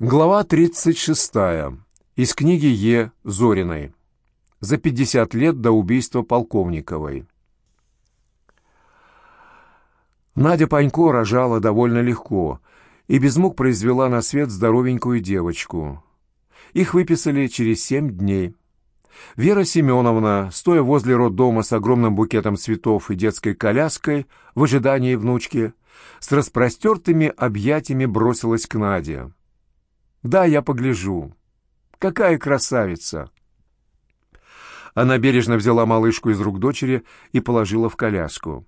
Глава 36. Из книги Е. Зориной. За 50 лет до убийства Полковниковой. Надя Панько рожала довольно легко и без мук произвела на свет здоровенькую девочку. Их выписали через семь дней. Вера Семеновна, стоя возле роддома с огромным букетом цветов и детской коляской в ожидании внучки, с распростертыми объятиями бросилась к Наде. Да, я погляжу. Какая красавица!» Она бережно взяла малышку из рук дочери и положила в коляску.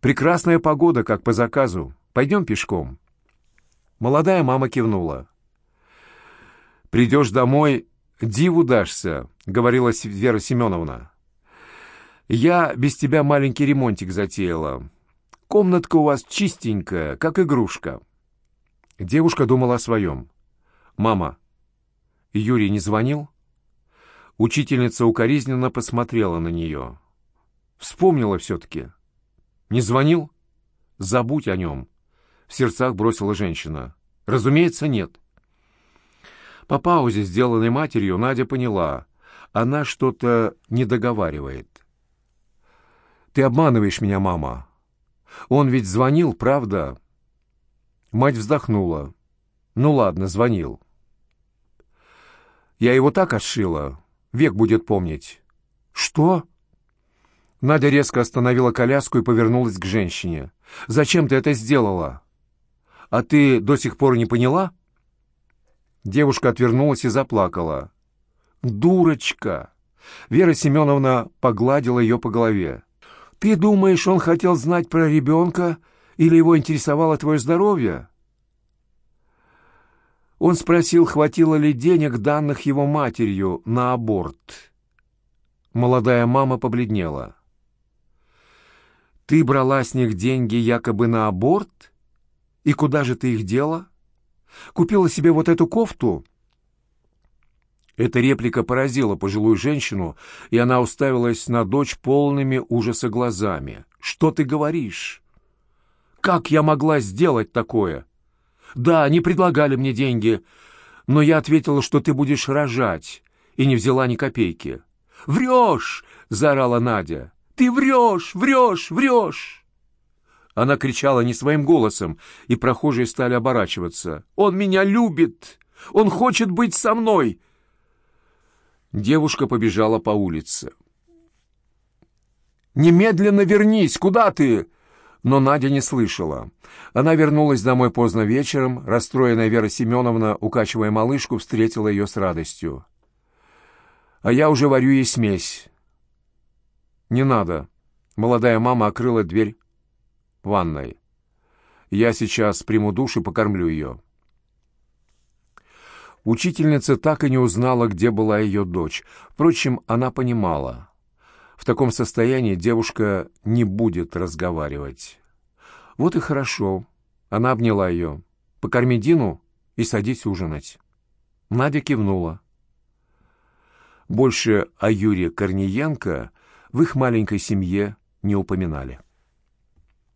«Прекрасная погода, как по заказу. Пойдем пешком». Молодая мама кивнула. «Придешь домой, диву дашься», — говорила Вера Семеновна. «Я без тебя маленький ремонтик затеяла. Комнатка у вас чистенькая, как игрушка». Девушка думала о своем. «Мама, Юрий не звонил?» Учительница укоризненно посмотрела на нее. Вспомнила все-таки. «Не звонил? Забудь о нем!» В сердцах бросила женщина. «Разумеется, нет». По паузе, сделанной матерью, Надя поняла. Она что-то не договаривает. «Ты обманываешь меня, мама. Он ведь звонил, правда?» Мать вздохнула. «Ну ладно, звонил. Я его так отшила, век будет помнить». «Что?» Надя резко остановила коляску и повернулась к женщине. «Зачем ты это сделала? А ты до сих пор не поняла?» Девушка отвернулась и заплакала. «Дурочка!» Вера Семеновна погладила ее по голове. «Ты думаешь, он хотел знать про ребенка или его интересовало твое здоровье?» Он спросил, хватило ли денег, данных его матерью, на аборт. Молодая мама побледнела. «Ты брала с них деньги якобы на аборт? И куда же ты их дела? Купила себе вот эту кофту?» Эта реплика поразила пожилую женщину, и она уставилась на дочь полными ужаса глазами. «Что ты говоришь? Как я могла сделать такое?» Да, они предлагали мне деньги, но я ответила, что ты будешь рожать, и не взяла ни копейки. «Врешь!» — заорала Надя. «Ты врешь, врешь, врешь!» Она кричала не своим голосом, и прохожие стали оборачиваться. «Он меня любит! Он хочет быть со мной!» Девушка побежала по улице. «Немедленно вернись! Куда ты?» Но Надя не слышала. Она вернулась домой поздно вечером. Расстроенная Вера Семеновна, укачивая малышку, встретила ее с радостью. «А я уже варю ей смесь». «Не надо». Молодая мама окрыла дверь ванной. «Я сейчас приму душ и покормлю ее». Учительница так и не узнала, где была ее дочь. Впрочем, она понимала. В таком состоянии девушка не будет разговаривать. Вот и хорошо. Она обняла ее. «Покорми Дину и садись ужинать». Надя кивнула. Больше о Юрии Корниенко в их маленькой семье не упоминали.